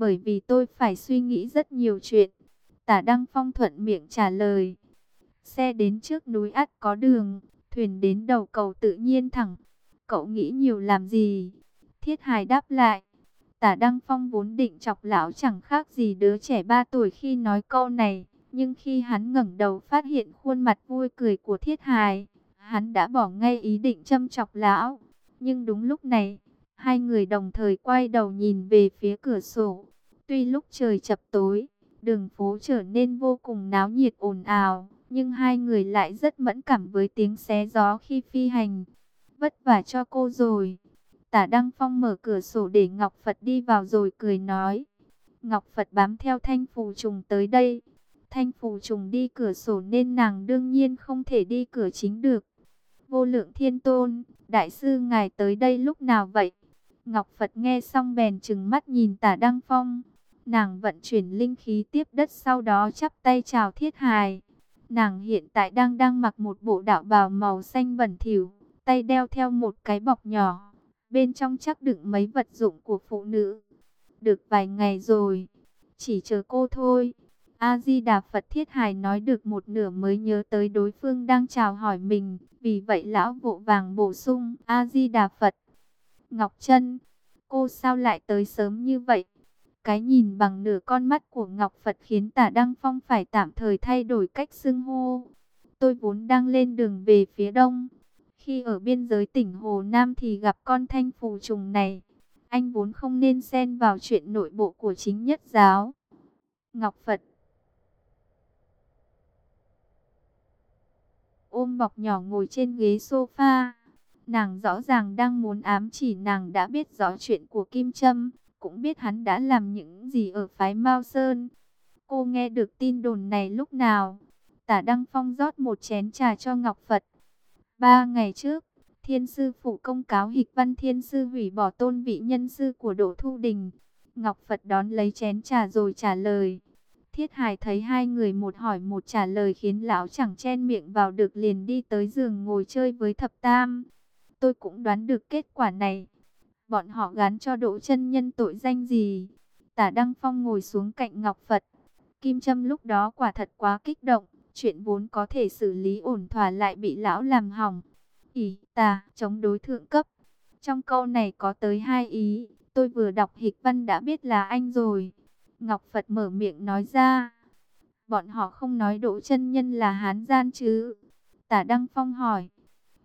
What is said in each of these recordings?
Bởi vì tôi phải suy nghĩ rất nhiều chuyện. Tả Đăng Phong thuận miệng trả lời. Xe đến trước núi ắt có đường, thuyền đến đầu cầu tự nhiên thẳng. Cậu nghĩ nhiều làm gì? Thiết Hải đáp lại. Tả Đăng Phong vốn định chọc lão chẳng khác gì đứa trẻ 3 tuổi khi nói câu này. Nhưng khi hắn ngẩng đầu phát hiện khuôn mặt vui cười của Thiết Hải, hắn đã bỏ ngay ý định châm chọc lão. Nhưng đúng lúc này, hai người đồng thời quay đầu nhìn về phía cửa sổ. Tuy lúc trời chập tối, đường phố trở nên vô cùng náo nhiệt ồn ào, nhưng hai người lại rất mẫn cảm với tiếng xé gió khi phi hành. Vất vả cho cô rồi. Tả Đăng Phong mở cửa sổ để Ngọc Phật đi vào rồi cười nói. Ngọc Phật bám theo thanh phù trùng tới đây. Thanh phù trùng đi cửa sổ nên nàng đương nhiên không thể đi cửa chính được. Vô lượng thiên tôn, đại sư ngài tới đây lúc nào vậy? Ngọc Phật nghe xong bèn chừng mắt nhìn tả Đăng Phong. Nàng vận chuyển linh khí tiếp đất sau đó chắp tay chào thiết hài. Nàng hiện tại đang đang mặc một bộ đạo bào màu xanh bẩn thỉu, tay đeo theo một cái bọc nhỏ. Bên trong chắc đựng mấy vật dụng của phụ nữ. Được vài ngày rồi, chỉ chờ cô thôi. A-di-đà Phật Thiết Hải nói được một nửa mới nhớ tới đối phương đang chào hỏi mình. Vì vậy lão vội vàng bổ sung A-di-đà Phật. Ngọc Trân, cô sao lại tới sớm như vậy? Cái nhìn bằng nửa con mắt của Ngọc Phật khiến tả Đăng Phong phải tạm thời thay đổi cách xưng hô. Tôi vốn đang lên đường về phía đông. Khi ở biên giới tỉnh Hồ Nam thì gặp con thanh phù trùng này. Anh vốn không nên xen vào chuyện nội bộ của chính nhất giáo. Ngọc Phật ôm bọc nhỏ ngồi trên ghế sofa. Nàng rõ ràng đang muốn ám chỉ nàng đã biết rõ chuyện của Kim Trâm, cũng biết hắn đã làm những gì ở phái Mao Sơn. Cô nghe được tin đồn này lúc nào? Tả Đăng Phong rót một chén trà cho Ngọc Phật. Ba ngày trước, Thiên Sư Phụ công cáo Hịch Văn Thiên Sư hủy bỏ tôn vị nhân sư của Đỗ Thu Đình. Ngọc Phật đón lấy chén trà rồi trả lời. Thiết Hải thấy hai người một hỏi một trả lời khiến lão chẳng chen miệng vào được liền đi tới giường ngồi chơi với thập tam. Tôi cũng đoán được kết quả này. Bọn họ gắn cho Đỗ chân Nhân tội danh gì? Tả Đăng Phong ngồi xuống cạnh Ngọc Phật. Kim Trâm lúc đó quả thật quá kích động. Chuyện vốn có thể xử lý ổn thỏa lại bị lão làm hỏng. Ý, tà, chống đối thượng cấp. Trong câu này có tới hai ý. Tôi vừa đọc hịch văn đã biết là anh rồi. Ngọc Phật mở miệng nói ra. Bọn họ không nói độ chân Nhân là hán gian chứ? Tả Đăng Phong hỏi.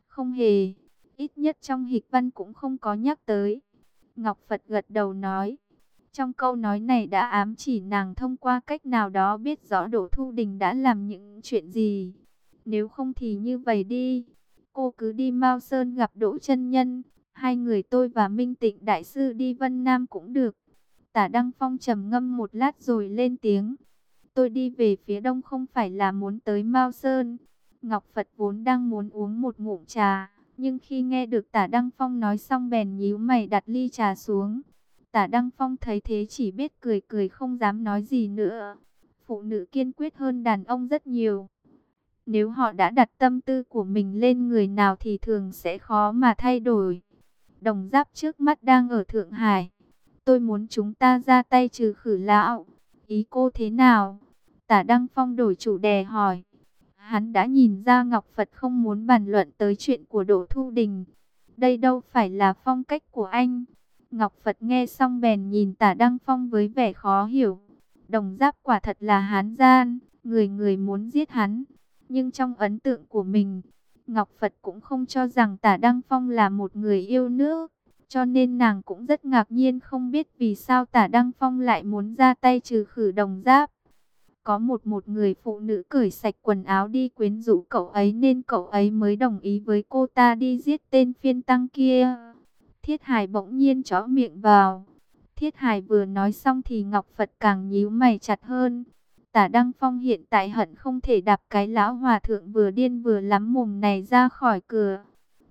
Không hề, ít nhất trong hịch văn cũng không có nhắc tới. Ngọc Phật gật đầu nói. Trong câu nói này đã ám chỉ nàng thông qua cách nào đó biết rõ Đỗ Thu Đình đã làm những chuyện gì. Nếu không thì như vậy đi. Cô cứ đi Mao Sơn gặp Đỗ chân Nhân. Hai người tôi và Minh Tịnh Đại Sư đi Vân Nam cũng được. Tả Đăng Phong trầm ngâm một lát rồi lên tiếng. Tôi đi về phía đông không phải là muốn tới Mao Sơn. Ngọc Phật vốn đang muốn uống một ngụm trà. Nhưng khi nghe được tả Đăng Phong nói xong bèn nhíu mày đặt ly trà xuống. Tả Đăng Phong thấy thế chỉ biết cười cười không dám nói gì nữa. Phụ nữ kiên quyết hơn đàn ông rất nhiều. Nếu họ đã đặt tâm tư của mình lên người nào thì thường sẽ khó mà thay đổi. Đồng giáp trước mắt đang ở Thượng Hải. Tôi muốn chúng ta ra tay trừ khử lão. Ý cô thế nào? Tả Đăng Phong đổi chủ đề hỏi. Hắn đã nhìn ra Ngọc Phật không muốn bàn luận tới chuyện của Đỗ Thu Đình. Đây đâu phải là phong cách của anh. Ngọc Phật nghe xong bèn nhìn tả Đăng Phong với vẻ khó hiểu. Đồng giáp quả thật là hán gian, người người muốn giết hắn. Nhưng trong ấn tượng của mình, Ngọc Phật cũng không cho rằng tả Đăng Phong là một người yêu nước. Cho nên nàng cũng rất ngạc nhiên không biết vì sao tả Đăng Phong lại muốn ra tay trừ khử đồng giáp. Có một một người phụ nữ cởi sạch quần áo đi quyến rũ cậu ấy nên cậu ấy mới đồng ý với cô ta đi giết tên phiên tăng kia. Thiết Hải bỗng nhiên chó miệng vào. Thiết Hải vừa nói xong thì Ngọc Phật càng nhíu mày chặt hơn. Tả Đăng Phong hiện tại hận không thể đạp cái lão hòa thượng vừa điên vừa lắm mồm này ra khỏi cửa.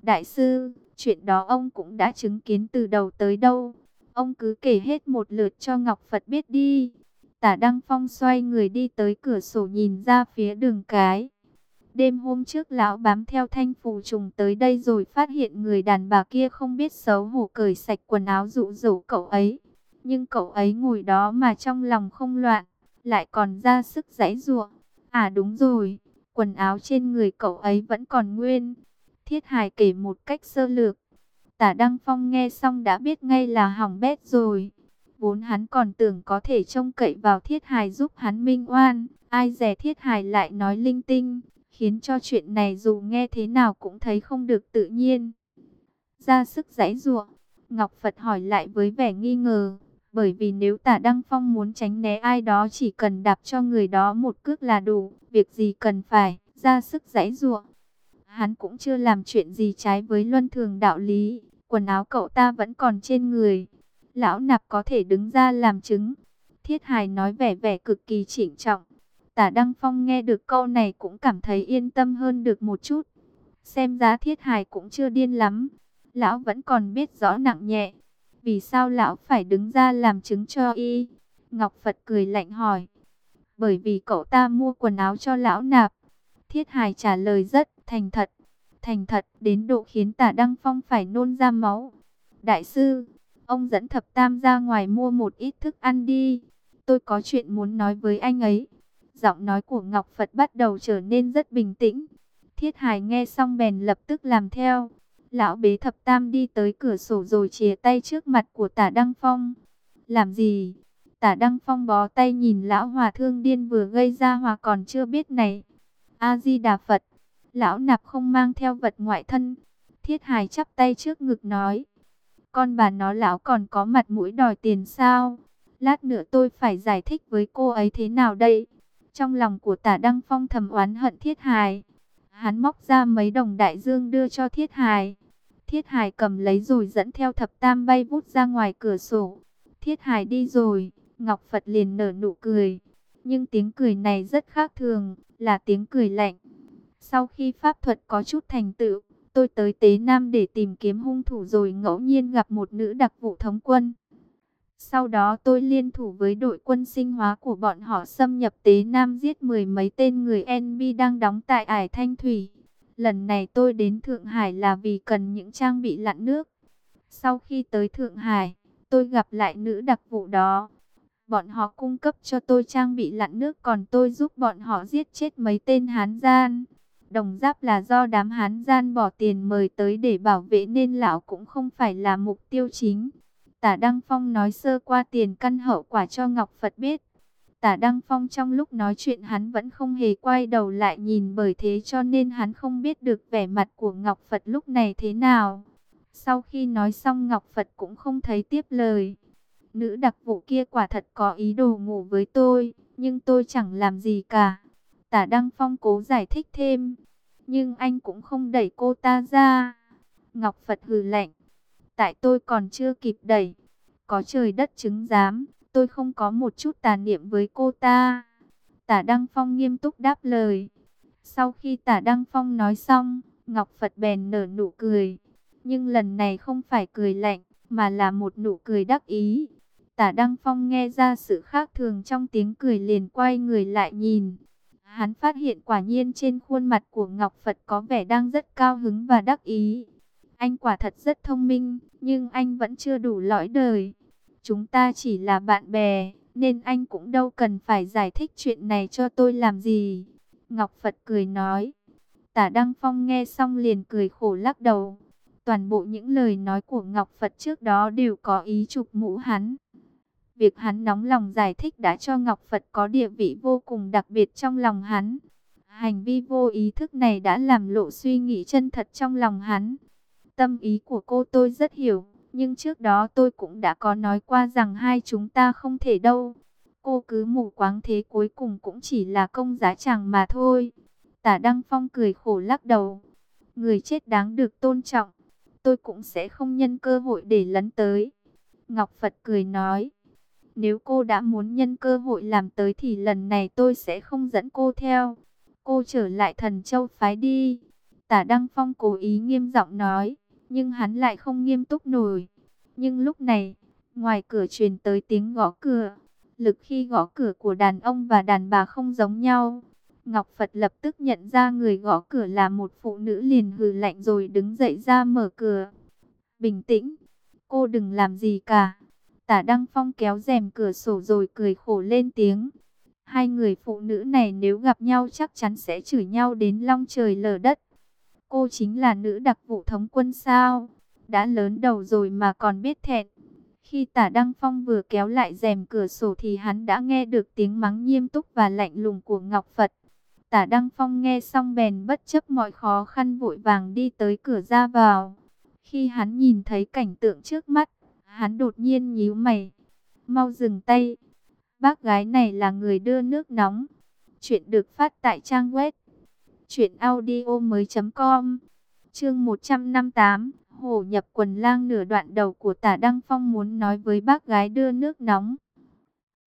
Đại sư, chuyện đó ông cũng đã chứng kiến từ đầu tới đâu. Ông cứ kể hết một lượt cho Ngọc Phật biết đi. Tả Đăng Phong xoay người đi tới cửa sổ nhìn ra phía đường cái. Đêm hôm trước lão bám theo thanh phù trùng tới đây rồi phát hiện người đàn bà kia không biết xấu hổ cởi sạch quần áo dụ dỗ cậu ấy. Nhưng cậu ấy ngồi đó mà trong lòng không loạn, lại còn ra sức giãy giụa. À đúng rồi, quần áo trên người cậu ấy vẫn còn nguyên. Thiết Hải kể một cách sơ lược. Tả Đăng Phong nghe xong đã biết ngay là hỏng bét rồi. Vốn hắn còn tưởng có thể trông cậy vào Thiết Hải giúp hắn minh oan. Ai dè Thiết Hải lại nói linh tinh, khiến cho chuyện này dù nghe thế nào cũng thấy không được tự nhiên. Ra sức giãy giụa, Ngọc Phật hỏi lại với vẻ nghi ngờ, bởi vì nếu tả Đăng Phong muốn tránh né ai đó chỉ cần đạp cho người đó một cước là đủ, việc gì cần phải ra sức giãy giụa. Hắn cũng chưa làm chuyện gì trái với luân thường đạo lý, quần áo cậu ta vẫn còn trên người. Lão nạp có thể đứng ra làm chứng. Thiết hài nói vẻ vẻ cực kỳ chỉnh trọng. Tả Đăng Phong nghe được câu này cũng cảm thấy yên tâm hơn được một chút. Xem giá Thiết Hải cũng chưa điên lắm. Lão vẫn còn biết rõ nặng nhẹ. Vì sao lão phải đứng ra làm chứng cho y? Ngọc Phật cười lạnh hỏi. Bởi vì cậu ta mua quần áo cho lão nạp. Thiết Hải trả lời rất thành thật. Thành thật đến độ khiến tả Đăng Phong phải nôn ra máu. Đại sư, ông dẫn thập tam ra ngoài mua một ít thức ăn đi. Tôi có chuyện muốn nói với anh ấy. Giọng nói của Ngọc Phật bắt đầu trở nên rất bình tĩnh. Thiết Hải nghe xong bèn lập tức làm theo. Lão bế thập tam đi tới cửa sổ rồi chìa tay trước mặt của tả Đăng Phong. Làm gì? Tả Đăng Phong bó tay nhìn lão hòa thương điên vừa gây ra hòa còn chưa biết này. A-di-đà Phật, lão nạp không mang theo vật ngoại thân. Thiết Hải chắp tay trước ngực nói. Con bà nó lão còn có mặt mũi đòi tiền sao? Lát nữa tôi phải giải thích với cô ấy thế nào đây? Trong lòng của tả Đăng Phong thầm oán hận Thiết Hải. Hắn móc ra mấy đồng đại dương đưa cho Thiết Hải. Thiết Hải cầm lấy rồi dẫn theo thập tam bay vút ra ngoài cửa sổ. Thiết Hải đi rồi, Ngọc Phật liền nở nụ cười. Nhưng tiếng cười này rất khác thường, là tiếng cười lạnh. Sau khi pháp thuật có chút thành tựu, tôi tới Tế Nam để tìm kiếm hung thủ rồi ngẫu nhiên gặp một nữ đặc vụ thống quân. Sau đó tôi liên thủ với đội quân sinh hóa của bọn họ xâm nhập Tế Nam giết mười mấy tên người NB đang đóng tại Ải Thanh Thủy. Lần này tôi đến Thượng Hải là vì cần những trang bị lặn nước. Sau khi tới Thượng Hải, tôi gặp lại nữ đặc vụ đó. Bọn họ cung cấp cho tôi trang bị lặn nước còn tôi giúp bọn họ giết chết mấy tên Hán gian. Đồng giáp là do đám Hán gian bỏ tiền mời tới để bảo vệ nên lão cũng không phải là mục tiêu chính. Tả Đăng Phong nói sơ qua tiền căn hậu quả cho Ngọc Phật biết. Tả Đăng Phong trong lúc nói chuyện hắn vẫn không hề quay đầu lại nhìn bởi thế cho nên hắn không biết được vẻ mặt của Ngọc Phật lúc này thế nào. Sau khi nói xong Ngọc Phật cũng không thấy tiếp lời. Nữ đặc vụ kia quả thật có ý đồ ngủ với tôi, nhưng tôi chẳng làm gì cả. Tả Đăng Phong cố giải thích thêm, nhưng anh cũng không đẩy cô ta ra. Ngọc Phật hừ lạnh, tại tôi còn chưa kịp đẩy, có trời đất chứng giám, tôi không có một chút tà niệm với cô ta. Tả Đăng Phong nghiêm túc đáp lời. Sau khi Tả Đăng Phong nói xong, Ngọc Phật bèn nở nụ cười. Nhưng lần này không phải cười lạnh, mà là một nụ cười đắc ý. Tả Đăng Phong nghe ra sự khác thường trong tiếng cười liền quay người lại nhìn. Hắn phát hiện quả nhiên trên khuôn mặt của Ngọc Phật có vẻ đang rất cao hứng và đắc ý. Anh quả thật rất thông minh, nhưng anh vẫn chưa đủ lõi đời. Chúng ta chỉ là bạn bè, nên anh cũng đâu cần phải giải thích chuyện này cho tôi làm gì. Ngọc Phật cười nói. Tả Đăng Phong nghe xong liền cười khổ lắc đầu. Toàn bộ những lời nói của Ngọc Phật trước đó đều có ý chụp mũ hắn. Việc hắn nóng lòng giải thích đã cho Ngọc Phật có địa vị vô cùng đặc biệt trong lòng hắn. Hành vi vô ý thức này đã làm lộ suy nghĩ chân thật trong lòng hắn. Tâm ý của cô tôi rất hiểu, nhưng trước đó tôi cũng đã có nói qua rằng hai chúng ta không thể đâu. Cô cứ mù quáng thế cuối cùng cũng chỉ là công giá chàng mà thôi. Tả Đăng Phong cười khổ lắc đầu. Người chết đáng được tôn trọng. Tôi cũng sẽ không nhân cơ hội để lấn tới. Ngọc Phật cười nói. Nếu cô đã muốn nhân cơ hội làm tới thì lần này tôi sẽ không dẫn cô theo. Cô trở lại thần châu phái đi. Tả Đăng Phong cố ý nghiêm giọng nói nhưng hắn lại không nghiêm túc nổi. Nhưng lúc này, ngoài cửa truyền tới tiếng gõ cửa. Lực khi gõ cửa của đàn ông và đàn bà không giống nhau. Ngọc Phật lập tức nhận ra người gõ cửa là một phụ nữ liền hừ lạnh rồi đứng dậy ra mở cửa. Bình tĩnh, cô đừng làm gì cả. Tả Đăng Phong kéo rèm cửa sổ rồi cười khổ lên tiếng. Hai người phụ nữ này nếu gặp nhau chắc chắn sẽ chửi nhau đến long trời lở đất. Cô chính là nữ đặc vụ thống quân sao? Đã lớn đầu rồi mà còn biết thẹn. Khi tả Đăng Phong vừa kéo lại rèm cửa sổ thì hắn đã nghe được tiếng mắng nghiêm túc và lạnh lùng của Ngọc Phật. Tả Đăng Phong nghe xong bèn bất chấp mọi khó khăn vội vàng đi tới cửa ra vào. Khi hắn nhìn thấy cảnh tượng trước mắt, hắn đột nhiên nhíu mày. Mau dừng tay. Bác gái này là người đưa nước nóng. Chuyện được phát tại trang web. Chuyện audio mới.com Chương 158 Hổ nhập quần lang nửa đoạn đầu của tả Đăng Phong muốn nói với bác gái đưa nước nóng.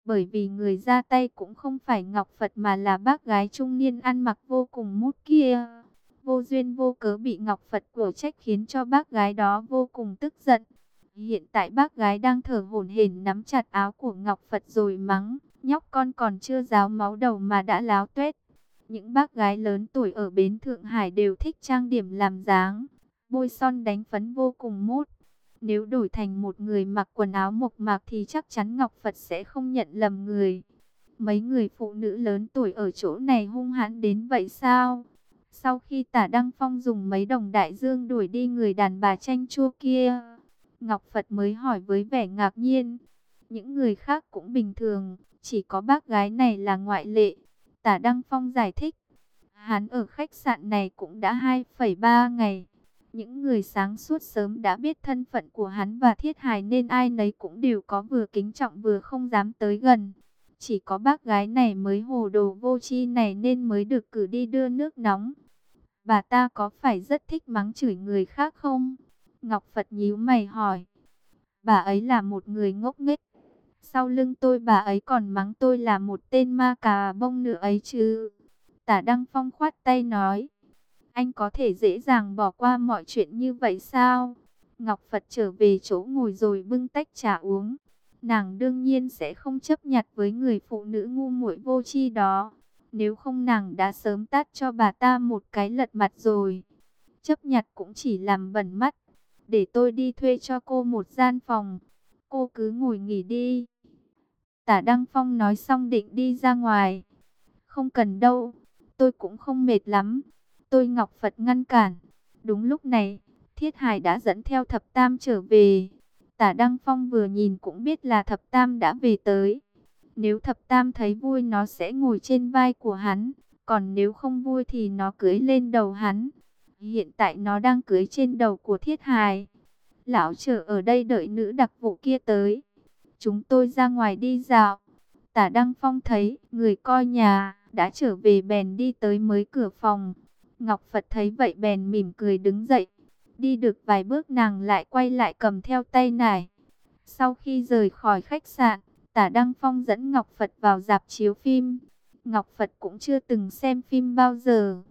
Bởi vì người ra tay cũng không phải Ngọc Phật mà là bác gái trung niên ăn mặc vô cùng mút kia. Vô duyên vô cớ bị Ngọc Phật của trách khiến cho bác gái đó vô cùng tức giận. Hiện tại bác gái đang thở hổn hển nắm chặt áo của Ngọc Phật rồi mắng. Nhóc con còn chưa ráo máu đầu mà đã láo tuét. Những bác gái lớn tuổi ở bến Thượng Hải đều thích trang điểm làm dáng. Bôi son đánh phấn vô cùng mốt. Nếu đổi thành một người mặc quần áo mộc mạc thì chắc chắn Ngọc Phật sẽ không nhận lầm người. Mấy người phụ nữ lớn tuổi ở chỗ này hung hãn đến vậy sao? Sau khi tả Đăng Phong dùng mấy đồng đại dương đuổi đi người đàn bà tranh chua kia, Ngọc Phật mới hỏi với vẻ ngạc nhiên. Những người khác cũng bình thường, chỉ có bác gái này là ngoại lệ. Tả Đăng Phong giải thích, hắn ở khách sạn này cũng đã 2,3 ngày. Những người sáng suốt sớm đã biết thân phận của hắn và thiết hài nên ai nấy cũng đều có vừa kính trọng vừa không dám tới gần. Chỉ có bác gái này mới hồ đồ vô chi này nên mới được cử đi đưa nước nóng. Bà ta có phải rất thích mắng chửi người khác không? Ngọc Phật nhíu mày hỏi. Bà ấy là một người ngốc nghếch. Sau lưng tôi bà ấy còn mắng tôi là một tên ma cà bông nữa ấy chứ. Tả Đăng Phong khoát tay nói. Anh có thể dễ dàng bỏ qua mọi chuyện như vậy sao? Ngọc Phật trở về chỗ ngồi rồi bưng tách trà uống. Nàng đương nhiên sẽ không chấp nhặt với người phụ nữ ngu muội vô tri đó. Nếu không nàng đã sớm tát cho bà ta một cái lật mặt rồi. Chấp nhặt cũng chỉ làm bẩn mắt. Để tôi đi thuê cho cô một gian phòng. Cô cứ ngồi nghỉ đi. Tả Đăng Phong nói xong định đi ra ngoài. Không cần đâu. Tôi cũng không mệt lắm. Tôi Ngọc Phật ngăn cản. Đúng lúc này, Thiết Hải đã dẫn theo Thập Tam trở về. Tả Đăng Phong vừa nhìn cũng biết là Thập Tam đã về tới. Nếu Thập Tam thấy vui nó sẽ ngồi trên vai của hắn. Còn nếu không vui thì nó cưới lên đầu hắn. Hiện tại nó đang cưới trên đầu của Thiết hài Lão chờ ở đây đợi nữ đặc vụ kia tới. Chúng tôi ra ngoài đi dạo. Tả Đăng Phong thấy người coi nhà đã trở về bèn đi tới mới cửa phòng. Ngọc Phật thấy vậy bèn mỉm cười đứng dậy. Đi được vài bước nàng lại quay lại cầm theo tay nải. Sau khi rời khỏi khách sạn, tả Đăng Phong dẫn Ngọc Phật vào dạp chiếu phim. Ngọc Phật cũng chưa từng xem phim bao giờ.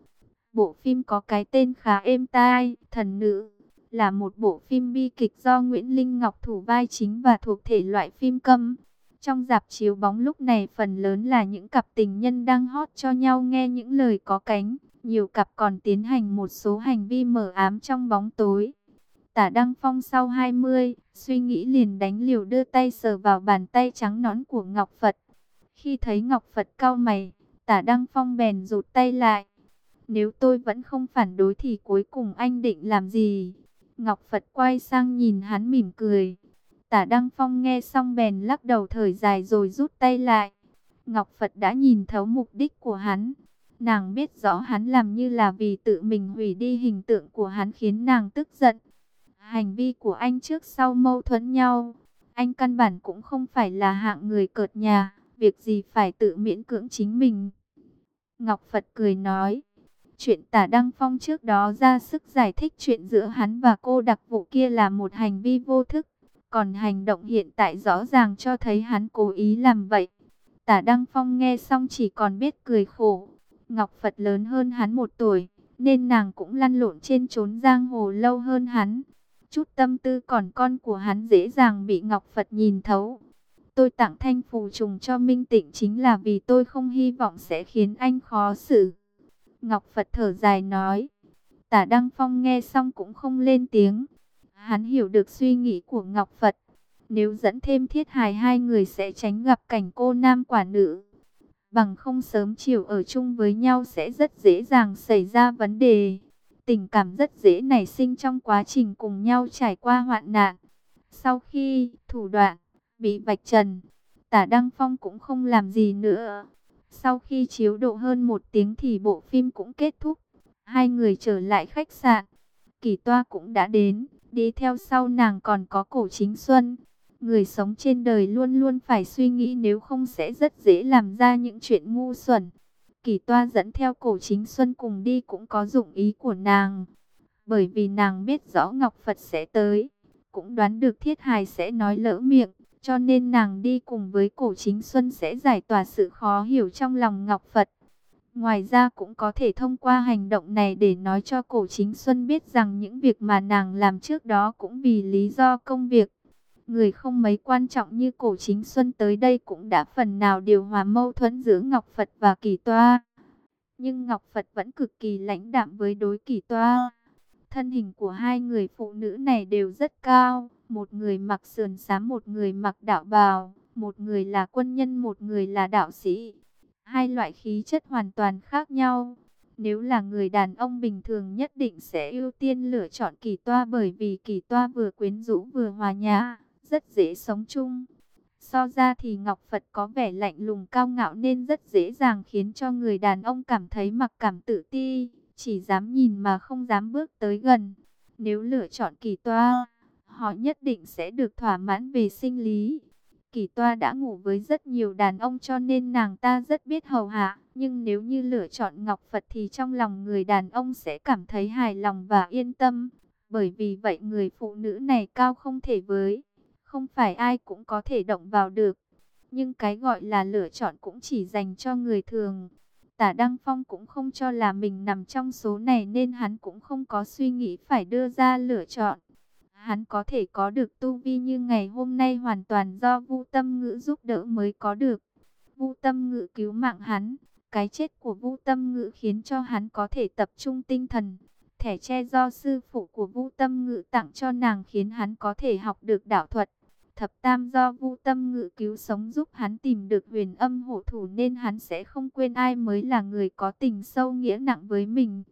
Bộ phim có cái tên khá êm tai, Thần Nữ, là một bộ phim bi kịch do Nguyễn Linh Ngọc thủ vai chính và thuộc thể loại phim câm. Trong dạp chiếu bóng lúc này phần lớn là những cặp tình nhân đang hót cho nhau nghe những lời có cánh. Nhiều cặp còn tiến hành một số hành vi mở ám trong bóng tối. Tả Đăng Phong sau 20, suy nghĩ liền đánh liều đưa tay sờ vào bàn tay trắng nón của Ngọc Phật. Khi thấy Ngọc Phật cau mày, tả Đăng Phong bèn rụt tay lại. Nếu tôi vẫn không phản đối thì cuối cùng anh định làm gì? Ngọc Phật quay sang nhìn hắn mỉm cười. Tả Đăng Phong nghe xong bèn lắc đầu thời dài rồi rút tay lại. Ngọc Phật đã nhìn thấu mục đích của hắn. Nàng biết rõ hắn làm như là vì tự mình hủy đi hình tượng của hắn khiến nàng tức giận. Hành vi của anh trước sau mâu thuẫn nhau. Anh căn bản cũng không phải là hạng người cợt nhà. Việc gì phải tự miễn cưỡng chính mình. Ngọc Phật cười nói. Chuyện tả Đăng Phong trước đó ra sức giải thích chuyện giữa hắn và cô đặc vụ kia là một hành vi vô thức. Còn hành động hiện tại rõ ràng cho thấy hắn cố ý làm vậy. Tả Đăng Phong nghe xong chỉ còn biết cười khổ. Ngọc Phật lớn hơn hắn một tuổi, nên nàng cũng lăn lộn trên trốn giang hồ lâu hơn hắn. Chút tâm tư còn con của hắn dễ dàng bị Ngọc Phật nhìn thấu. Tôi tặng thanh phù trùng cho Minh Tịnh chính là vì tôi không hy vọng sẽ khiến anh khó xử. Ngọc Phật thở dài nói. Tả Đăng Phong nghe xong cũng không lên tiếng. Hắn hiểu được suy nghĩ của Ngọc Phật. Nếu dẫn thêm thiết hài hai người sẽ tránh gặp cảnh cô nam quả nữ. Bằng không sớm chiều ở chung với nhau sẽ rất dễ dàng xảy ra vấn đề. Tình cảm rất dễ nảy sinh trong quá trình cùng nhau trải qua hoạn nạn. Sau khi thủ đoạn bị vạch trần, tả Đăng Phong cũng không làm gì nữa. Sau khi chiếu độ hơn một tiếng thì bộ phim cũng kết thúc. Hai người trở lại khách sạn. Kỳ toa cũng đã đến. Đi theo sau nàng còn có cổ chính xuân. Người sống trên đời luôn luôn phải suy nghĩ nếu không sẽ rất dễ làm ra những chuyện ngu xuẩn. Kỳ toa dẫn theo cổ chính xuân cùng đi cũng có dụng ý của nàng. Bởi vì nàng biết rõ Ngọc Phật sẽ tới. Cũng đoán được thiết hài sẽ nói lỡ miệng. Cho nên nàng đi cùng với cổ chính xuân sẽ giải tỏa sự khó hiểu trong lòng Ngọc Phật. Ngoài ra cũng có thể thông qua hành động này để nói cho cổ chính xuân biết rằng những việc mà nàng làm trước đó cũng vì lý do công việc. Người không mấy quan trọng như cổ chính xuân tới đây cũng đã phần nào điều hòa mâu thuẫn giữa Ngọc Phật và Kỳ Toa. Nhưng Ngọc Phật vẫn cực kỳ lãnh đạm với đối Kỳ Toa. Thân hình của hai người phụ nữ này đều rất cao. Một người mặc sườn xám, một người mặc đạo bào. Một người là quân nhân, một người là đạo sĩ. Hai loại khí chất hoàn toàn khác nhau. Nếu là người đàn ông bình thường nhất định sẽ ưu tiên lựa chọn kỳ toa bởi vì kỳ toa vừa quyến rũ vừa hòa nhã, rất dễ sống chung. So ra thì Ngọc Phật có vẻ lạnh lùng cao ngạo nên rất dễ dàng khiến cho người đàn ông cảm thấy mặc cảm tự ti, chỉ dám nhìn mà không dám bước tới gần. Nếu lựa chọn kỳ toa, họ nhất định sẽ được thỏa mãn về sinh lý. Kỳ toa đã ngủ với rất nhiều đàn ông cho nên nàng ta rất biết hầu hạ. Nhưng nếu như lựa chọn Ngọc Phật thì trong lòng người đàn ông sẽ cảm thấy hài lòng và yên tâm. Bởi vì vậy người phụ nữ này cao không thể với. Không phải ai cũng có thể động vào được. Nhưng cái gọi là lựa chọn cũng chỉ dành cho người thường. Tả Đăng Phong cũng không cho là mình nằm trong số này nên hắn cũng không có suy nghĩ phải đưa ra lựa chọn. Hắn có thể có được tu vi như ngày hôm nay hoàn toàn do Vu Tâm Ngữ giúp đỡ mới có được. Vu Tâm Ngữ cứu mạng hắn, cái chết của Vu Tâm Ngữ khiến cho hắn có thể tập trung tinh thần. Thẻ che do sư phụ của Vu Tâm Ngữ tặng cho nàng khiến hắn có thể học được đạo thuật. Thập Tam do Vu Tâm Ngữ cứu sống giúp hắn tìm được huyền âm hộ thủ nên hắn sẽ không quên ai mới là người có tình sâu nghĩa nặng với mình.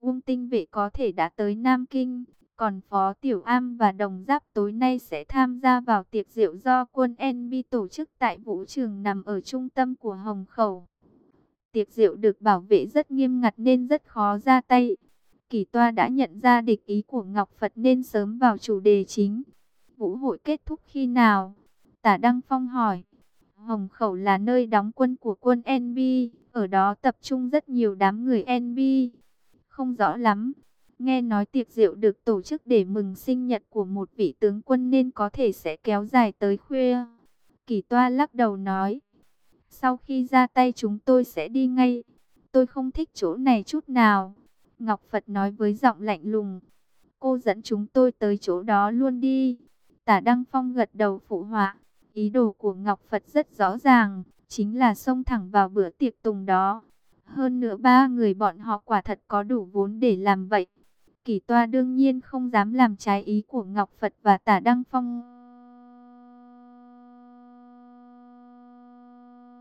Uông Tinh Vệ có thể đã tới Nam Kinh, còn Phó Tiểu Am và Đồng Giáp tối nay sẽ tham gia vào tiệc rượu do quân NB tổ chức tại vũ trường nằm ở trung tâm của Hồng Khẩu. Tiệc rượu được bảo vệ rất nghiêm ngặt nên rất khó ra tay. Kỳ toa đã nhận ra địch ý của Ngọc Phật nên sớm vào chủ đề chính. Vũ hội kết thúc khi nào? Tả Đăng Phong hỏi. Hồng Khẩu là nơi đóng quân của quân NB, ở đó tập trung rất nhiều đám người NB. Không rõ lắm. Nghe nói tiệc rượu được tổ chức để mừng sinh nhật của một vị tướng quân nên có thể sẽ kéo dài tới khuya. Kỳ toa lắc đầu nói. Sau khi ra tay chúng tôi sẽ đi ngay. Tôi không thích chỗ này chút nào. Ngọc Phật nói với giọng lạnh lùng. Cô dẫn chúng tôi tới chỗ đó luôn đi. Tả Đăng Phong gật đầu phụ họa. Ý đồ của Ngọc Phật rất rõ ràng. Chính là xông thẳng vào bữa tiệc tùng đó. Hơn nữa ba người bọn họ quả thật có đủ vốn để làm vậy. Kỳ toa đương nhiên không dám làm trái ý của Ngọc Phật và tả Đăng Phong.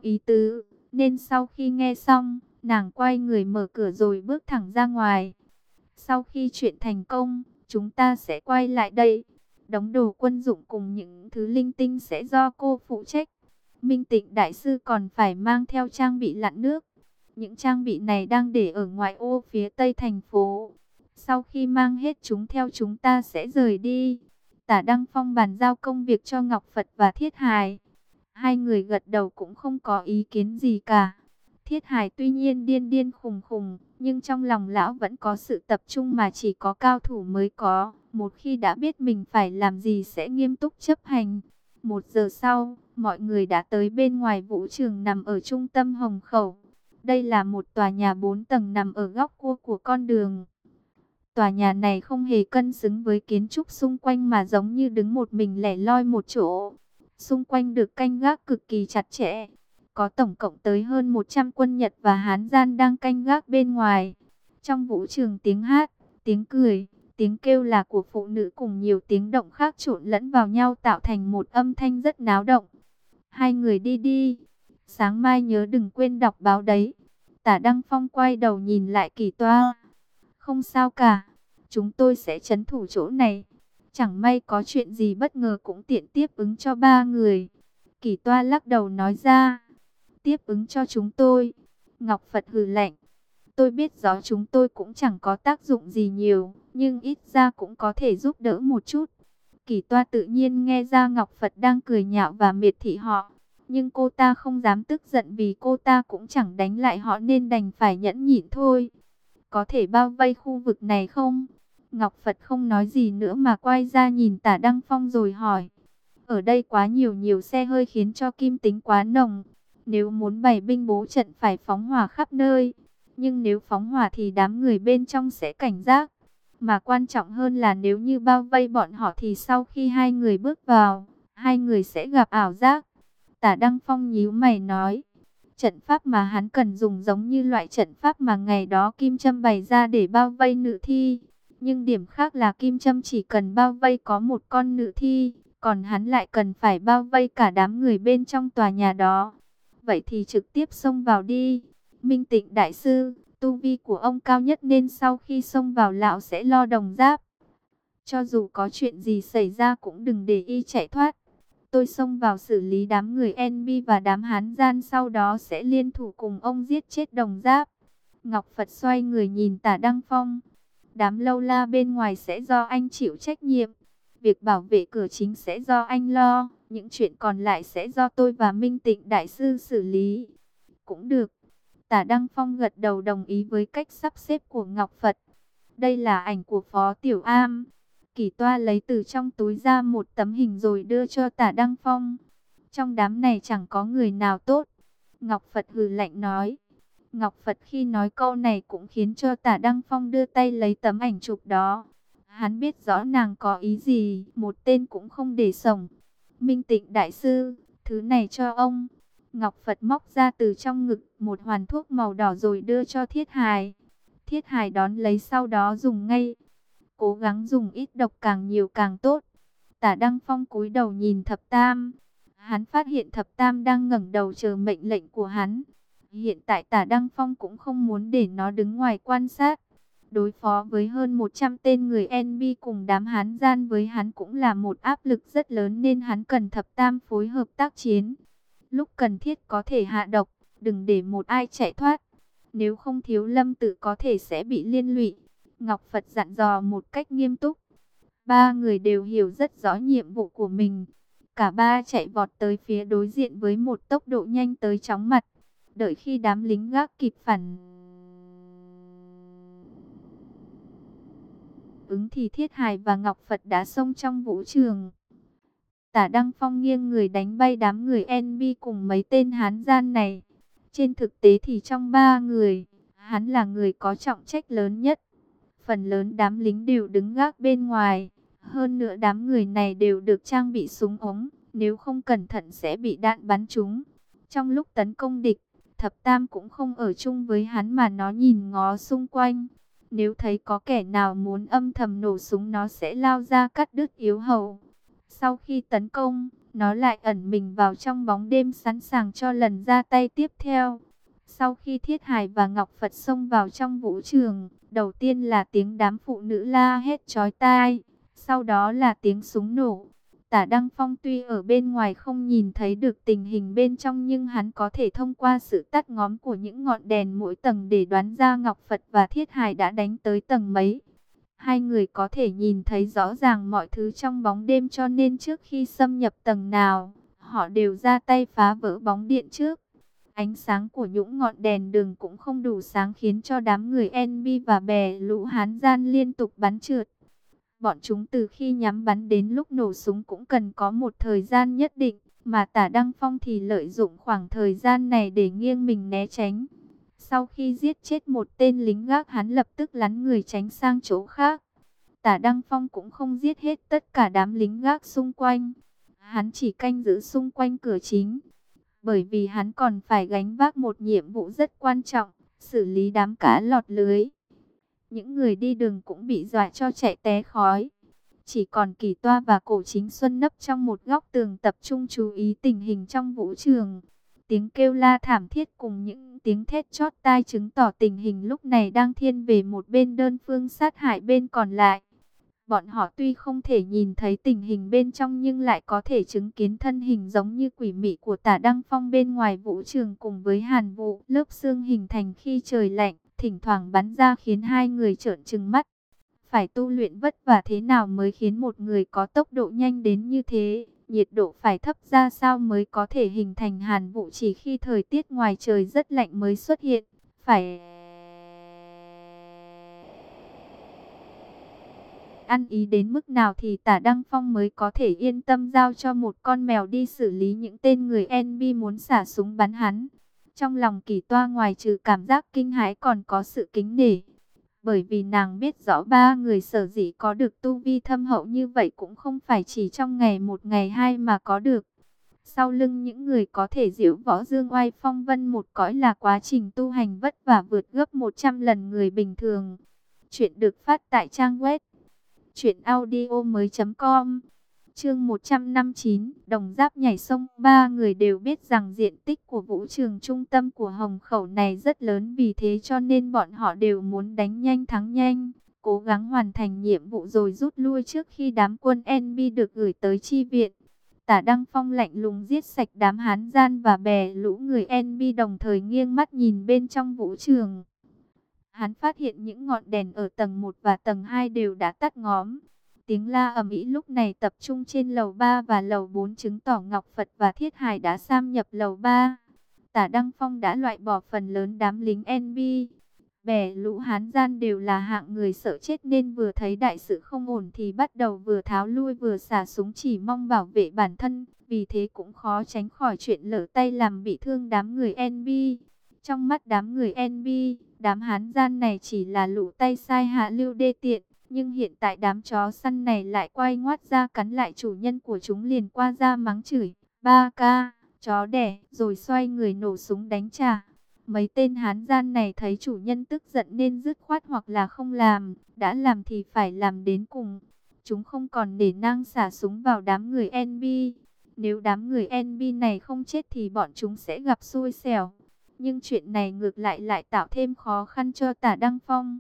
Ý tứ, nên sau khi nghe xong, nàng quay người mở cửa rồi bước thẳng ra ngoài. Sau khi chuyện thành công, chúng ta sẽ quay lại đây. Đóng đồ quân dụng cùng những thứ linh tinh sẽ do cô phụ trách. Minh Tịnh Đại Sư còn phải mang theo trang bị lặn nước. Những trang bị này đang để ở ngoài ô phía tây thành phố. Sau khi mang hết chúng theo chúng ta sẽ rời đi. Tả Đăng Phong bàn giao công việc cho Ngọc Phật và Thiết Hải. Hai người gật đầu cũng không có ý kiến gì cả. Thiết Hải tuy nhiên điên điên khùng khùng, nhưng trong lòng lão vẫn có sự tập trung mà chỉ có cao thủ mới có. Một khi đã biết mình phải làm gì sẽ nghiêm túc chấp hành. Một giờ sau, mọi người đã tới bên ngoài vũ trường nằm ở trung tâm Hồng Khẩu. Đây là một tòa nhà bốn tầng nằm ở góc cua của con đường. Tòa nhà này không hề cân xứng với kiến trúc xung quanh mà giống như đứng một mình lẻ loi một chỗ. Xung quanh được canh gác cực kỳ chặt chẽ. Có tổng cộng tới hơn 100 quân Nhật và Hán gian đang canh gác bên ngoài. Trong vũ trường tiếng hát, tiếng cười, tiếng kêu là của phụ nữ cùng nhiều tiếng động khác trộn lẫn vào nhau tạo thành một âm thanh rất náo động. Hai người đi đi, sáng mai nhớ đừng quên đọc báo đấy. Tả Đăng Phong quay đầu nhìn lại kỳ toa. Không sao cả, chúng tôi sẽ chấn thủ chỗ này. Chẳng may có chuyện gì bất ngờ cũng tiện tiếp ứng cho ba người. Kỳ toa lắc đầu nói ra. Tiếp ứng cho chúng tôi. Ngọc Phật hừ lạnh. Tôi biết gió chúng tôi cũng chẳng có tác dụng gì nhiều. Nhưng ít ra cũng có thể giúp đỡ một chút. Kỳ toa tự nhiên nghe ra Ngọc Phật đang cười nhạo và miệt thị họ. Nhưng cô ta không dám tức giận vì cô ta cũng chẳng đánh lại họ nên đành phải nhẫn nhịn thôi. Có thể bao vây khu vực này không? Ngọc Phật không nói gì nữa mà quay ra nhìn tả Đăng Phong rồi hỏi. Ở đây quá nhiều nhiều xe hơi khiến cho kim tính quá nồng. Nếu muốn bày binh bố trận phải phóng hỏa khắp nơi. Nhưng nếu phóng hỏa thì đám người bên trong sẽ cảnh giác. Mà quan trọng hơn là nếu như bao vây bọn họ thì sau khi hai người bước vào, hai người sẽ gặp ảo giác. Tả Đăng Phong nhíu mày nói. Trận pháp mà hắn cần dùng giống như loại trận pháp mà ngày đó Kim Trâm bày ra để bao vây nữ thi. Nhưng điểm khác là Kim Trâm chỉ cần bao vây có một con nữ thi, còn hắn lại cần phải bao vây cả đám người bên trong tòa nhà đó. Vậy thì trực tiếp xông vào đi. Minh Tịnh Đại Sư, tu vi của ông cao nhất nên sau khi xông vào lão sẽ lo đồng giáp. Cho dù có chuyện gì xảy ra cũng đừng để y chạy thoát. Tôi xông vào xử lý đám người NB và đám hán gian sau đó sẽ liên thủ cùng ông giết chết đồng giáp. Ngọc Phật xoay người nhìn tả Đăng Phong. Đám lâu la bên ngoài sẽ do anh chịu trách nhiệm. Việc bảo vệ cửa chính sẽ do anh lo. Những chuyện còn lại sẽ do tôi và Minh Tịnh Đại Sư xử lý. Cũng được. Tả Đăng Phong gật đầu đồng ý với cách sắp xếp của Ngọc Phật. Đây là ảnh của Phó Tiểu Am. Kỳ toa lấy từ trong túi ra một tấm hình rồi đưa cho tả Đăng Phong. Trong đám này chẳng có người nào tốt. Ngọc Phật hừ lạnh nói. Ngọc Phật khi nói câu này cũng khiến cho tả Đăng Phong đưa tay lấy tấm ảnh chụp đó. Hắn biết rõ nàng có ý gì, một tên cũng không để sổng. Minh tịnh đại sư, thứ này cho ông. Ngọc Phật móc ra từ trong ngực một hoàn thuốc màu đỏ rồi đưa cho Thiết Hài. Thiết Hài đón lấy sau đó dùng ngay. Cố gắng dùng ít độc càng nhiều càng tốt. Tả Đăng Phong cúi đầu nhìn thập tam. Hắn phát hiện thập tam đang ngẩng đầu chờ mệnh lệnh của hắn. Hiện tại tả Đăng Phong cũng không muốn để nó đứng ngoài quan sát. Đối phó với hơn 100 tên người NB cùng đám hán gian với hắn cũng là một áp lực rất lớn nên hắn cần thập tam phối hợp tác chiến. Lúc cần thiết có thể hạ độc, đừng để một ai chạy thoát. Nếu không thiếu lâm tự có thể sẽ bị liên lụy. Ngọc Phật dặn dò một cách nghiêm túc. Ba người đều hiểu rất rõ nhiệm vụ của mình. Cả ba chạy vọt tới phía đối diện với một tốc độ nhanh tới chóng mặt. Đợi khi đám lính gác kịp phản ứng thì Thiết Hải và Ngọc Phật đã xông trong vũ trường. Tả Đăng Phong nghiêng người đánh bay đám người NB cùng mấy tên hán gian này. Trên thực tế thì trong ba người, hắn là người có trọng trách lớn nhất. Phần lớn đám lính đều đứng gác bên ngoài. Hơn nữa đám người này đều được trang bị súng ống. Nếu không cẩn thận sẽ bị đạn bắn trúng. Trong lúc tấn công địch, thập tam cũng không ở chung với hắn mà nó nhìn ngó xung quanh. Nếu thấy có kẻ nào muốn âm thầm nổ súng nó sẽ lao ra cắt đứt yếu hầu. Sau khi tấn công, nó lại ẩn mình vào trong bóng đêm sẵn sàng cho lần ra tay tiếp theo. Sau khi Thiết Hải và Ngọc Phật xông vào trong vũ trường, đầu tiên là tiếng đám phụ nữ la hét chói tai, sau đó là tiếng súng nổ. Tả Đăng Phong tuy ở bên ngoài không nhìn thấy được tình hình bên trong nhưng hắn có thể thông qua sự tắt ngóm của những ngọn đèn mỗi tầng để đoán ra Ngọc Phật và Thiết Hải đã đánh tới tầng mấy. Hai người có thể nhìn thấy rõ ràng mọi thứ trong bóng đêm cho nên trước khi xâm nhập tầng nào, họ đều ra tay phá vỡ bóng điện trước. Ánh sáng của những ngọn đèn đường cũng không đủ sáng khiến cho đám người NB và bè lũ hán gian liên tục bắn trượt. Bọn chúng từ khi nhắm bắn đến lúc nổ súng cũng cần có một thời gian nhất định, mà tả Đăng Phong thì lợi dụng khoảng thời gian này để nghiêng mình né tránh. Sau khi giết chết một tên lính gác hắn lập tức lắn người tránh sang chỗ khác. Tả Đăng Phong cũng không giết hết tất cả đám lính gác xung quanh. Hắn chỉ canh giữ xung quanh cửa chính. Bởi vì hắn còn phải gánh vác một nhiệm vụ rất quan trọng, xử lý đám cá lọt lưới. Những người đi đường cũng bị dọa cho chạy té khói. Chỉ còn kỳ toa và cổ chính xuân nấp trong một góc tường tập trung chú ý tình hình trong vũ trường. Tiếng kêu la thảm thiết cùng những tiếng thét chót tai chứng tỏ tình hình lúc này đang thiên về một bên đơn phương sát hại bên còn lại. Bọn họ tuy không thể nhìn thấy tình hình bên trong nhưng lại có thể chứng kiến thân hình giống như quỷ mị của tả Đăng Phong bên ngoài vũ trường cùng với hàn vụ lớp xương hình thành khi trời lạnh, thỉnh thoảng bắn ra khiến hai người trợn trừng mắt. Phải tu luyện vất vả thế nào mới khiến một người có tốc độ nhanh đến như thế, nhiệt độ phải thấp ra sao mới có thể hình thành hàn vụ chỉ khi thời tiết ngoài trời rất lạnh mới xuất hiện, phải... ăn ý đến mức nào thì tả Đăng Phong mới có thể yên tâm giao cho một con mèo đi xử lý những tên người NB muốn xả súng bắn hắn. Trong lòng kỳ toa ngoài trừ cảm giác kinh hãi còn có sự kính nể. Bởi vì nàng biết rõ ba người sở dĩ có được tu vi thâm hậu như vậy cũng không phải chỉ trong ngày một ngày hai mà có được. Sau lưng những người có thể diễu võ dương oai phong vân một cõi là quá trình tu hành vất vả vượt gấp 100 lần người bình thường. Chuyện được phát tại trang web Chuyện audio mới com Chương 159 Đồng giáp nhảy sông. Ba người đều biết rằng diện tích của vũ trường trung tâm của Hồng Khẩu này rất lớn, Vì thế cho nên bọn họ đều muốn đánh nhanh thắng nhanh, Cố gắng hoàn thành nhiệm vụ rồi rút lui trước khi đám quân NB được gửi tới chi viện. Tả Đăng Phong lạnh lùng giết sạch đám hán gian và bè lũ người NB đồng thời nghiêng mắt nhìn bên trong vũ trường. Hắn phát hiện những ngọn đèn ở tầng 1 và tầng 2 đều đã tắt ngóm. Tiếng la ầm ĩ lúc này tập trung trên lầu 3 và lầu 4 chứng tỏ Ngọc Phật và Thiết Hải đã xâm nhập lầu 3. Tả Đăng Phong đã loại bỏ phần lớn đám lính NB. Bè lũ hán gian đều là hạng người sợ chết nên vừa thấy đại sự không ổn thì bắt đầu vừa tháo lui vừa xả súng chỉ mong bảo vệ bản thân. Vì thế cũng khó tránh khỏi chuyện lỡ tay làm bị thương đám người NB. Trong mắt đám người NB, Đám hán gian này chỉ là lũ tay sai hạ lưu đê tiện, nhưng hiện tại đám chó săn này lại quay ngoắt ra cắn lại chủ nhân của chúng liền qua ra mắng chửi. Ba ca, chó đẻ, rồi xoay người nổ súng đánh trả. Mấy tên hán gian này thấy chủ nhân tức giận nên dứt khoát hoặc là không làm, đã làm thì phải làm đến cùng. Chúng không còn để năng xả súng vào đám người NB. Nếu đám người NB này không chết thì bọn chúng sẽ gặp xui xẻo. Nhưng chuyện này ngược lại lại tạo thêm khó khăn cho tả Đăng Phong.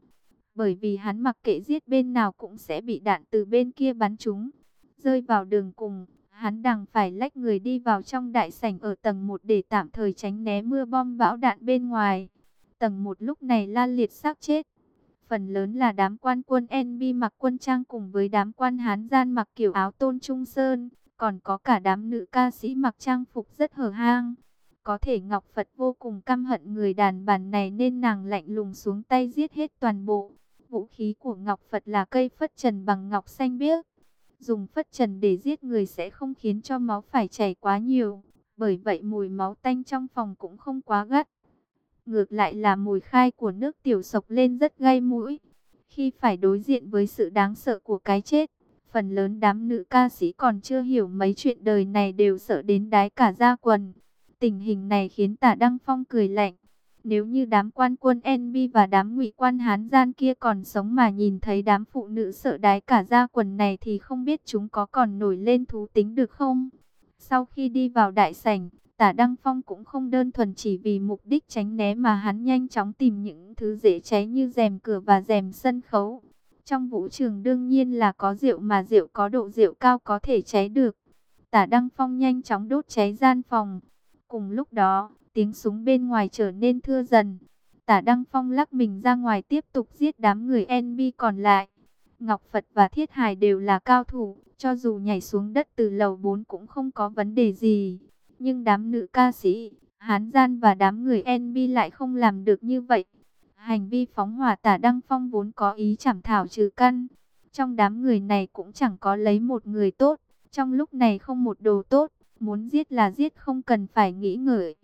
Bởi vì hắn mặc kệ giết bên nào cũng sẽ bị đạn từ bên kia bắn trúng. Rơi vào đường cùng, hắn đằng phải lách người đi vào trong đại sảnh ở tầng 1 để tạm thời tránh né mưa bom bão đạn bên ngoài. Tầng 1 lúc này la liệt xác chết. Phần lớn là đám quan quân NB mặc quân trang cùng với đám quan hán gian mặc kiểu áo tôn trung sơn. Còn có cả đám nữ ca sĩ mặc trang phục rất hở hang. Có thể Ngọc Phật vô cùng căm hận người đàn bà này nên nàng lạnh lùng xuống tay giết hết toàn bộ. Vũ khí của Ngọc Phật là cây phất trần bằng ngọc xanh biếc. Dùng phất trần để giết người sẽ không khiến cho máu phải chảy quá nhiều. Bởi vậy mùi máu tanh trong phòng cũng không quá gắt. Ngược lại là mùi khai của nước tiểu sộc lên rất gây mũi. Khi phải đối diện với sự đáng sợ của cái chết, phần lớn đám nữ ca sĩ còn chưa hiểu mấy chuyện đời này đều sợ đến đái cả da quần. Tình hình này khiến tả Đăng Phong cười lạnh. Nếu như đám quan quân NB và đám ngụy quan Hán gian kia còn sống mà nhìn thấy đám phụ nữ sợ đái cả ra quần này thì không biết chúng có còn nổi lên thú tính được không? Sau khi đi vào đại sảnh, tả Đăng Phong cũng không đơn thuần chỉ vì mục đích tránh né mà hắn nhanh chóng tìm những thứ dễ cháy như rèm cửa và rèm sân khấu. Trong vũ trường đương nhiên là có rượu mà rượu có độ rượu cao có thể cháy được. Tả Đăng Phong nhanh chóng đốt cháy gian phòng. Cùng lúc đó, tiếng súng bên ngoài trở nên thưa dần. Tả Đăng Phong lắc mình ra ngoài tiếp tục giết đám người NB còn lại. Ngọc Phật và Thiết Hải đều là cao thủ, cho dù nhảy xuống đất từ lầu 4 cũng không có vấn đề gì. Nhưng đám nữ ca sĩ, Hán Gian và đám người NB lại không làm được như vậy. Hành vi phóng hỏa tả Đăng Phong vốn có ý chẳng thảo trừ căn. Trong đám người này cũng chẳng có lấy một người tốt, trong lúc này không một đồ tốt. Muốn giết là giết không cần phải nghĩ ngợi.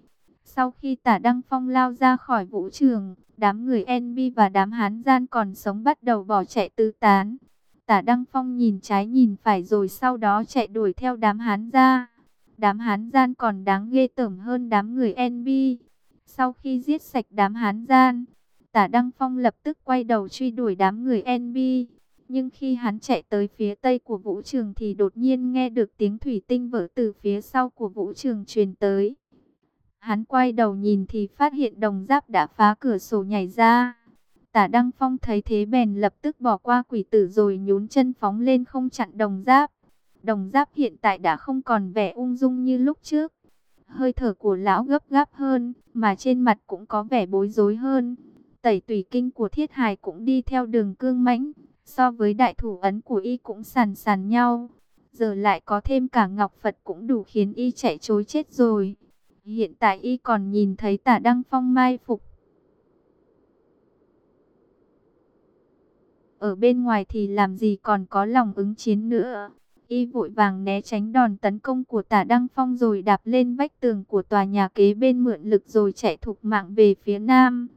Sau khi tả Đăng Phong lao ra khỏi vũ trường, đám người NB và đám Hán gian còn sống bắt đầu bỏ chạy tứ tán. Tả Đăng Phong nhìn trái nhìn phải rồi sau đó chạy đuổi theo đám Hán ra. Đám Hán gian còn đáng ghê tởm hơn đám người NB. Sau khi giết sạch đám Hán gian, Tả Đăng Phong lập tức quay đầu truy đuổi đám người NB. Nhưng khi hắn chạy tới phía tây của vũ trường thì đột nhiên nghe được tiếng thủy tinh vỡ từ phía sau của vũ trường truyền tới. Hắn quay đầu nhìn thì phát hiện đồng giáp đã phá cửa sổ nhảy ra. Tả Đăng Phong thấy thế bèn lập tức bỏ qua quỷ tử rồi nhún chân phóng lên không chặn đồng giáp. Đồng giáp hiện tại đã không còn vẻ ung dung như lúc trước. Hơi thở của lão gấp gáp hơn, mà trên mặt cũng có vẻ bối rối hơn. Tẩy tùy kinh của thiết hài cũng đi theo đường cương mãnh, so với đại thủ ấn của y cũng sàn sàn nhau. Giờ lại có thêm cả Ngọc Phật cũng đủ khiến y chạy chối chết rồi. Hiện tại y còn nhìn thấy tả Đăng Phong mai phục. Ở bên ngoài thì làm gì còn có lòng ứng chiến nữa. Y vội vàng né tránh đòn tấn công của tả Đăng Phong rồi đạp lên vách tường của tòa nhà kế bên mượn lực rồi chạy thục mạng về phía nam.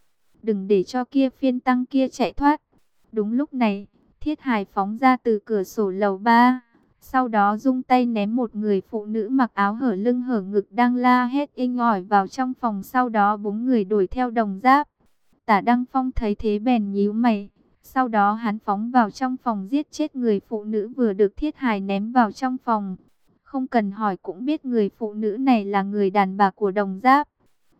Đừng để cho kia phiên tăng kia chạy thoát. Đúng lúc này, thiết hài phóng ra từ cửa sổ lầu ba. Sau đó dung tay ném một người phụ nữ mặc áo hở lưng hở ngực đang la hét inh ỏi vào trong phòng. Sau đó bốn người đuổi theo đồng giáp. Tả Đăng Phong thấy thế bèn nhíu mày. Sau đó hắn phóng vào trong phòng giết chết người phụ nữ vừa được thiết hài ném vào trong phòng. Không cần hỏi cũng biết người phụ nữ này là người đàn bà của đồng giáp.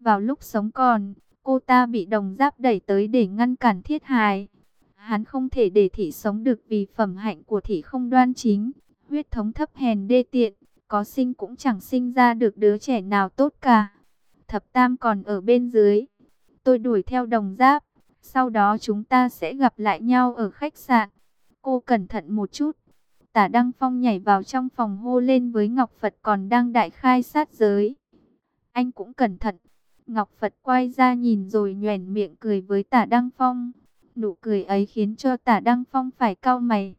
Vào lúc sống còn, cô ta bị đồng giáp đẩy tới để ngăn cản thiết hài. Hắn không thể để thị sống được vì phẩm hạnh của thị không đoan chính, huyết thống thấp hèn đê tiện, có sinh cũng chẳng sinh ra được đứa trẻ nào tốt cả. Thập Tam còn ở bên dưới. Tôi đuổi theo đồng giáp, sau đó chúng ta sẽ gặp lại nhau ở khách sạn. Cô cẩn thận một chút. Tả Đăng Phong nhảy vào trong phòng hô lên với Ngọc Phật còn đang đại khai sát giới. Anh cũng cẩn thận. Ngọc Phật quay ra nhìn rồi nhoèn miệng cười với tả Đăng Phong. Nụ cười ấy khiến cho tả Đăng Phong phải cau mày.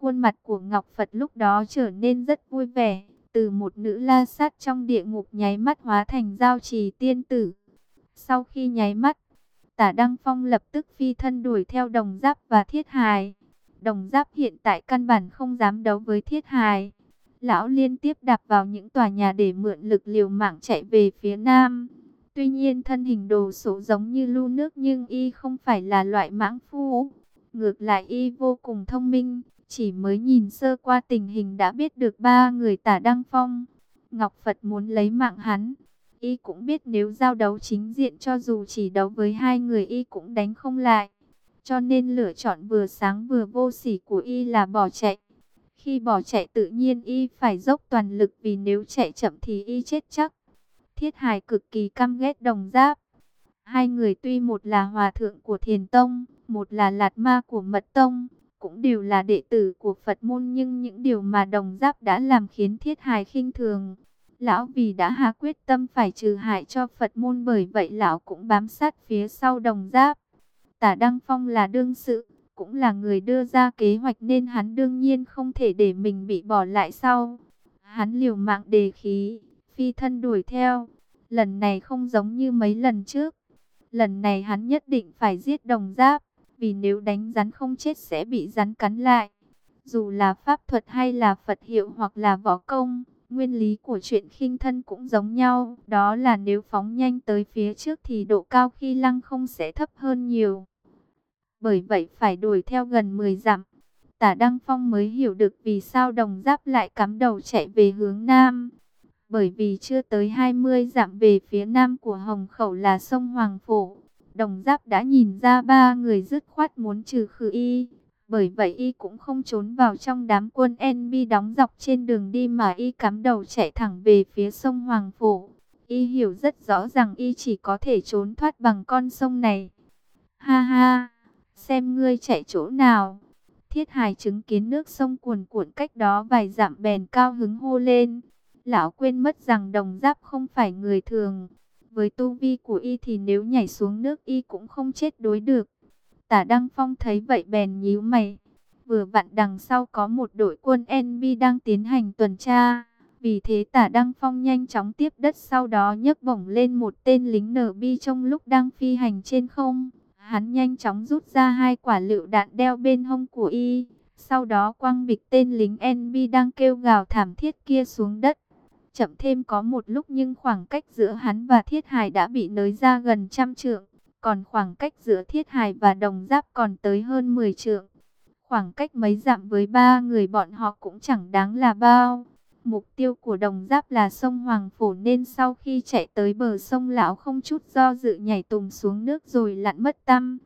Khuôn mặt của Ngọc Phật lúc đó trở nên rất vui vẻ. Từ một nữ la sát trong địa ngục nháy mắt hóa thành giao trì tiên tử. Sau khi nháy mắt, tả Đăng Phong lập tức phi thân đuổi theo đồng giáp và thiết hài. Đồng giáp hiện tại căn bản không dám đấu với thiết hài. Lão liên tiếp đạp vào những tòa nhà để mượn lực liều mạng chạy về phía nam. Tuy nhiên thân hình đồ sổ giống như lưu nước nhưng y không phải là loại mãng phu. Ngược lại y vô cùng thông minh, chỉ mới nhìn sơ qua tình hình đã biết được ba người tả Đăng Phong. Ngọc Phật muốn lấy mạng hắn. Y cũng biết nếu giao đấu chính diện cho dù chỉ đấu với hai người Y cũng đánh không lại. Cho nên lựa chọn vừa sáng vừa vô sỉ của Y là bỏ chạy. Khi bỏ chạy tự nhiên Y phải dốc toàn lực vì nếu chạy chậm thì Y chết chắc. Thiết Hải cực kỳ căm ghét đồng giáp. Hai người tuy một là hòa thượng của Thiền Tông, một là lạt ma của Mật Tông, cũng đều là đệ tử của Phật môn nhưng những điều mà đồng giáp đã làm khiến Thiết Hải khinh thường. Lão vì đã hạ quyết tâm phải trừ hại cho Phật môn bởi vậy lão cũng bám sát phía sau đồng giáp. Tả Đăng Phong là đương sự, cũng là người đưa ra kế hoạch nên hắn đương nhiên không thể để mình bị bỏ lại sau. Hắn liều mạng đề khí, phi thân đuổi theo. Lần này không giống như mấy lần trước. Lần này hắn nhất định phải giết đồng giáp, vì nếu đánh rắn không chết sẽ bị rắn cắn lại. Dù là pháp thuật hay là Phật hiệu hoặc là võ công, nguyên lý của chuyện khinh thân cũng giống nhau. Đó là nếu phóng nhanh tới phía trước thì độ cao khi lăng không sẽ thấp hơn nhiều. Bởi vậy phải đuổi theo gần 10 dặm. Tả Đăng Phong mới hiểu được vì sao đồng giáp lại cắm đầu chạy về hướng Nam bởi vì chưa tới 20 dặm về phía nam của Hồng Khẩu là sông Hoàng Phổ. Đồng Giáp đã nhìn ra ba người dứt khoát muốn trừ khử y, bởi vậy y cũng không trốn vào trong đám quân NB đóng dọc trên đường đi mà y cắm đầu chạy thẳng về phía sông Hoàng Phổ. Y hiểu rất rõ rằng y chỉ có thể trốn thoát bằng con sông này. Ha ha, xem ngươi chạy chỗ nào. Thiết hài chứng kiến nước sông cuồn cuộn cách đó vài dặm bèn cao hứng hô lên. Lão quên mất rằng đồng giáp không phải người thường. Với tu vi của y thì nếu nhảy xuống nước y cũng không chết đối được. Tả Đăng Phong thấy vậy bèn nhíu mày. Vừa vặn đằng sau có một đội quân NB đang tiến hành tuần tra. Vì thế tả Đăng Phong nhanh chóng tiếp đất sau đó nhấc bổng lên một tên lính nở bi trong lúc đang phi hành trên không. Hắn nhanh chóng rút ra hai quả lựu đạn đeo bên hông của y. Sau đó quăng bịch tên lính NB đang kêu gào thảm thiết kia xuống đất. Chậm thêm có một lúc nhưng khoảng cách giữa hắn và thiết hài đã bị nới ra gần trăm trượng. Còn khoảng cách giữa Thiết Hải và Đồng Giáp còn tới hơn 10 trượng. Khoảng cách mấy dặm với ba người bọn họ cũng chẳng đáng là bao. Mục tiêu của đồng giáp là sông Hoàng Phổ nên sau khi chạy tới bờ sông lão không chút do dự nhảy tùng xuống nước rồi lặn mất tâm.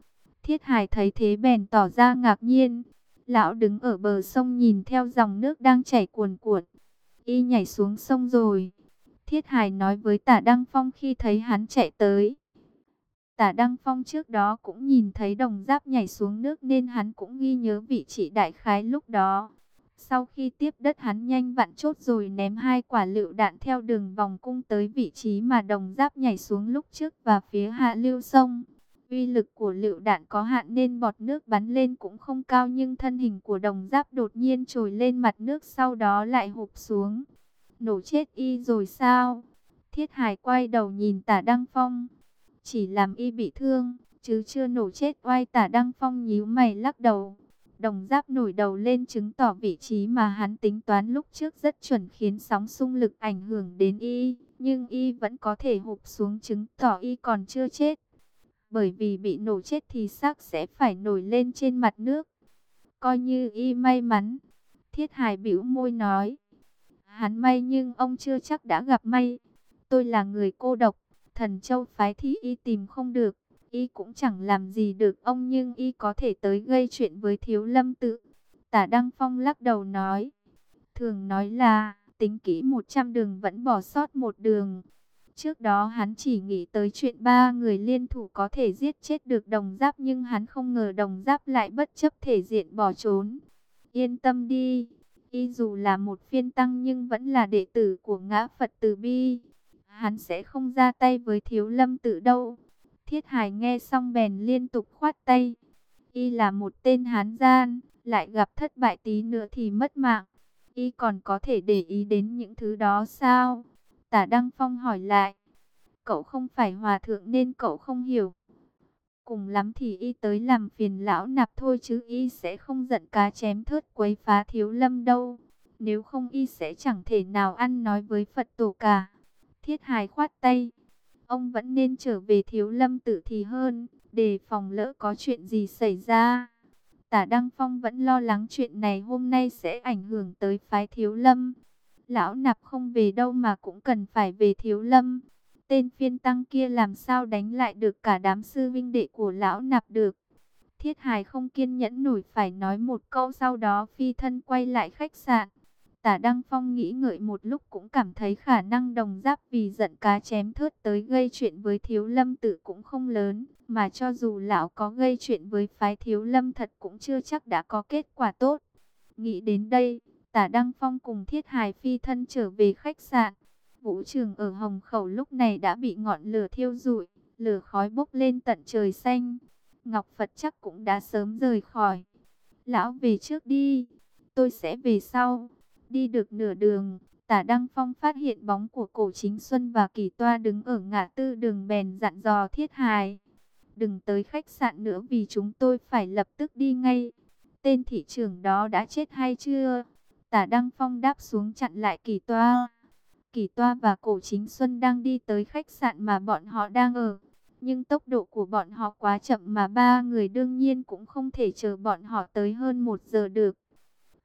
Thiết Hải thấy thế bèn tỏ ra ngạc nhiên. Lão đứng ở bờ sông nhìn theo dòng nước đang chảy cuồn cuộn. Y nhảy xuống sông rồi. Thiết Hải nói với tả Đăng Phong khi thấy hắn chạy tới. Tả Đăng Phong trước đó cũng nhìn thấy đồng giáp nhảy xuống nước nên hắn cũng ghi nhớ vị trí đại khái lúc đó. Sau khi tiếp đất hắn nhanh vặn chốt rồi ném hai quả lựu đạn theo đường vòng cung tới vị trí mà đồng giáp nhảy xuống lúc trước và phía hạ lưu sông. Uy lực của lựu đạn có hạn nên bọt nước bắn lên cũng không cao nhưng thân hình của đồng giáp đột nhiên trồi lên mặt nước sau đó lại hụp xuống. Nổ chết y rồi sao? Thiết Hải quay đầu nhìn tả Đăng Phong. Chỉ làm y bị thương, chứ chưa nổ chết oai tả Đăng Phong nhíu mày lắc đầu. Đồng giáp nổi đầu lên chứng tỏ vị trí mà hắn tính toán lúc trước rất chuẩn khiến sóng xung lực ảnh hưởng đến y. Nhưng y vẫn có thể hụp xuống chứng tỏ y còn chưa chết. Bởi vì bị nổ chết thì xác sẽ phải nổi lên trên mặt nước. Coi như y may mắn. Thiết hài bĩu môi nói. Hắn may nhưng ông chưa chắc đã gặp may. Tôi là người cô độc. Thần châu phái thí y tìm không được y cũng chẳng làm gì được ông nhưng y có thể tới gây chuyện với thiếu lâm tự. Tả Đăng Phong lắc đầu nói, thường nói là tính kỹ 100 đường vẫn bỏ sót một đường. Trước đó hắn chỉ nghĩ tới chuyện ba người liên thủ có thể giết chết được đồng giáp nhưng hắn không ngờ đồng giáp lại bất chấp thể diện bỏ trốn. Yên tâm đi, y dù là một phiên tăng nhưng vẫn là đệ tử của ngã Phật Từ Bi. Hắn sẽ không ra tay với thiếu lâm tự đâu. Thiết Hải nghe xong bèn liên tục khoát tay. Y là một tên hán gian, lại gặp thất bại tí nữa thì mất mạng. Y còn có thể để ý đến những thứ đó sao? Tả Đăng Phong hỏi lại. Cậu không phải hòa thượng nên cậu không hiểu. Cùng lắm thì y tới làm phiền lão nạp thôi chứ y sẽ không giận cá chém thớt quấy phá thiếu lâm đâu. Nếu không y sẽ chẳng thể nào ăn nói với Phật tổ cả. Thiết Hải khoát tay. Ông vẫn nên trở về thiếu lâm tự thì hơn, để phòng lỡ có chuyện gì xảy ra. Tả Đăng Phong vẫn lo lắng chuyện này hôm nay sẽ ảnh hưởng tới phái thiếu lâm. Lão nạp không về đâu mà cũng cần phải về thiếu lâm. Tên phiên tăng kia làm sao đánh lại được cả đám sư vinh đệ của lão nạp được. Thiết hài không kiên nhẫn nổi phải nói một câu sau đó phi thân quay lại khách sạn. Tả Đăng Phong nghĩ ngợi một lúc cũng cảm thấy khả năng đồng giáp vì giận cá chém thớt tới gây chuyện với thiếu lâm tự cũng không lớn. Mà cho dù lão có gây chuyện với phái thiếu lâm thật cũng chưa chắc đã có kết quả tốt. Nghĩ đến đây, tả Đăng Phong cùng thiết hài phi thân trở về khách sạn. Vũ trường ở Hồng Khẩu lúc này đã bị ngọn lửa thiêu rụi, lửa khói bốc lên tận trời xanh. Ngọc Phật chắc cũng đã sớm rời khỏi. Lão về trước đi, tôi sẽ về sau. Đi được nửa đường, tả Đăng Phong phát hiện bóng của cổ chính Xuân và kỳ toa đứng ở ngã tư đường bèn dặn dò thiết hài. Đừng tới khách sạn nữa vì chúng tôi phải lập tức đi ngay. Tên thị trưởng đó đã chết hay chưa? Tả Đăng Phong đáp xuống chặn lại kỳ toa. Kỳ toa và cổ chính Xuân đang đi tới khách sạn mà bọn họ đang ở. Nhưng tốc độ của bọn họ quá chậm mà ba người đương nhiên cũng không thể chờ bọn họ tới hơn một giờ được.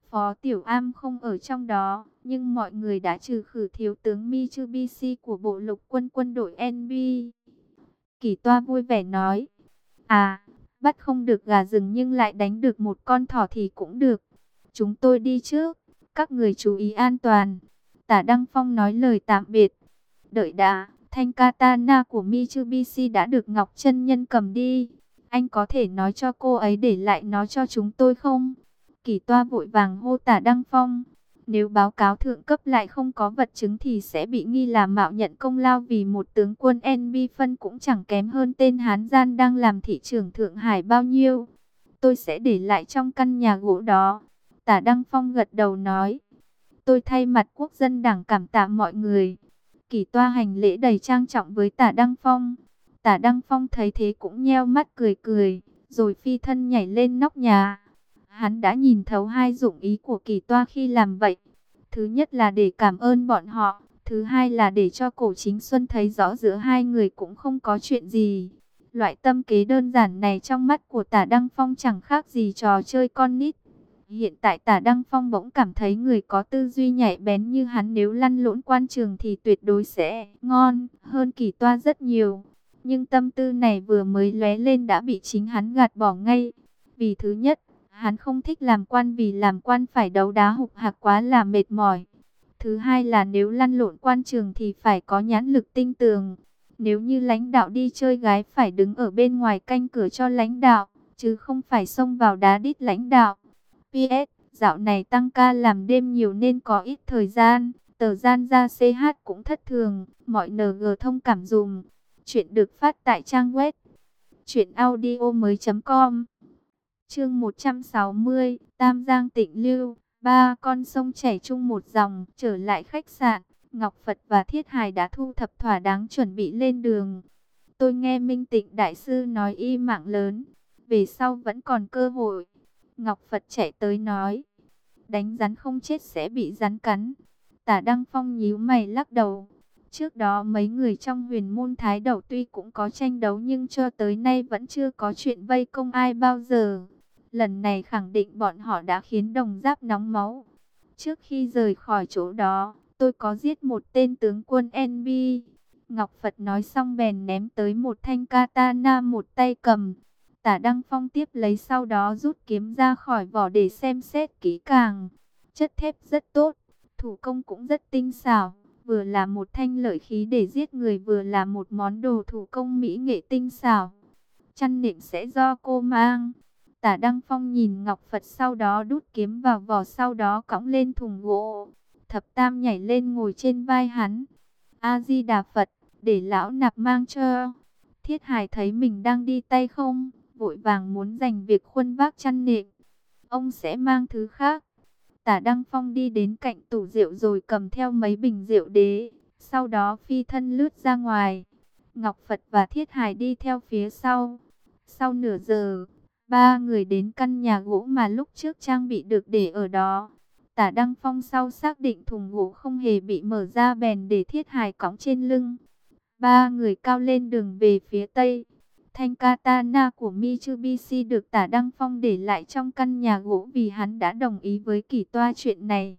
Phó Tiểu Am không ở trong đó, nhưng mọi người đã trừ khử thiếu tướng Mitsubishi của bộ lục quân quân đội NB. Kỳ toa vui vẻ nói, à, bắt không được gà rừng nhưng lại đánh được một con thỏ thì cũng được. Chúng tôi đi trước, các người chú ý an toàn. Tả Đăng Phong nói lời tạm biệt. Đợi đã, thanh katana của Mitsubishi đã được Ngọc chân Nhân cầm đi. Anh có thể nói cho cô ấy để lại nó cho chúng tôi không? Kỳ toa vội vàng hô tả Đăng Phong. Nếu báo cáo thượng cấp lại không có vật chứng thì sẽ bị nghi là mạo nhận công lao vì một tướng quân NB phân cũng chẳng kém hơn tên Hán Gian đang làm thị trưởng Thượng Hải bao nhiêu. Tôi sẽ để lại trong căn nhà gỗ đó. Tả Đăng Phong gật đầu nói. Tôi thay mặt quốc dân đảng cảm tạ mọi người. Kỳ toa hành lễ đầy trang trọng với tả Đăng Phong. Tả Đăng Phong thấy thế cũng nheo mắt cười cười, rồi phi thân nhảy lên nóc nhà. Hắn đã nhìn thấu hai dụng ý của kỳ toa khi làm vậy. Thứ nhất là để cảm ơn bọn họ. Thứ hai là để cho cổ chính Xuân thấy rõ giữa hai người cũng không có chuyện gì. Loại tâm kế đơn giản này trong mắt của tả Đăng Phong chẳng khác gì trò chơi con nít. Hiện tại tả Đăng Phong bỗng cảm thấy người có tư duy nhạy bén như hắn nếu lăn lộn quan trường thì tuyệt đối sẽ ngon hơn kỳ toa rất nhiều. Nhưng tâm tư này vừa mới lóe lên đã bị chính hắn gạt bỏ ngay. Vì thứ nhất, hắn không thích làm quan vì làm quan phải đấu đá hục hạc quá là mệt mỏi. Thứ hai là nếu lăn lộn quan trường thì phải có nhãn lực tinh tường. Nếu như lãnh đạo đi chơi gái phải đứng ở bên ngoài canh cửa cho lãnh đạo, chứ không phải xông vào đá đít lãnh đạo. PS, dạo này tăng ca làm đêm nhiều nên có ít thời gian, tờ gian ra CH cũng thất thường, mọi NG thông cảm dùm. Chuyện được phát tại trang web truyệnaudiomoi.com. Chương 160, Tam Giang Tịnh Lưu, ba con sông chảy chung một dòng, trở lại khách sạn, Ngọc Phật và Thiết Hải đã thu thập thỏa đáng chuẩn bị lên đường. Tôi nghe Minh Tịnh đại sư nói y mạng lớn, về sau vẫn còn cơ hội. Ngọc Phật chạy tới nói, đánh rắn không chết sẽ bị rắn cắn. Tả Đăng Phong nhíu mày lắc đầu. Trước đó mấy người trong huyền môn thái đầu tuy cũng có tranh đấu nhưng cho tới nay vẫn chưa có chuyện vây công ai bao giờ. Lần này khẳng định bọn họ đã khiến đồng giáp nóng máu. Trước khi rời khỏi chỗ đó, tôi có giết một tên tướng quân NB. Ngọc Phật nói xong bèn ném tới một thanh katana một tay cầm. Tả Đăng Phong tiếp lấy sau đó rút kiếm ra khỏi vỏ để xem xét kỹ càng. Chất thép rất tốt, thủ công cũng rất tinh xảo. Vừa là một thanh lợi khí để giết người vừa là một món đồ thủ công mỹ nghệ tinh xảo. Chăn nệm sẽ do cô mang. Tả Đăng Phong nhìn Ngọc Phật sau đó đút kiếm vào vỏ sau đó cõng lên thùng gỗ. Thập Tam nhảy lên ngồi trên vai hắn. A-di-đà Phật, để lão nạp mang cho. Thiết Hải thấy mình đang đi tay không, vội vàng muốn giành việc khuân vác chăn nệm. Ông sẽ mang thứ khác. Tả Đăng Phong đi đến cạnh tủ rượu rồi cầm theo mấy bình rượu đế. Sau đó phi thân lướt ra ngoài. Ngọc Phật và Thiết Hải đi theo phía sau. Sau nửa giờ, ba người đến căn nhà gỗ mà lúc trước trang bị được để ở đó. Tả Đăng Phong sau xác định thùng gỗ không hề bị mở ra bèn để Thiết Hải cõng trên lưng. Ba người cao lên đường về phía tây. Thanh katana của Mitsubishi được tả Đăng Phong để lại trong căn nhà gỗ vì hắn đã đồng ý với kỷ toa chuyện này.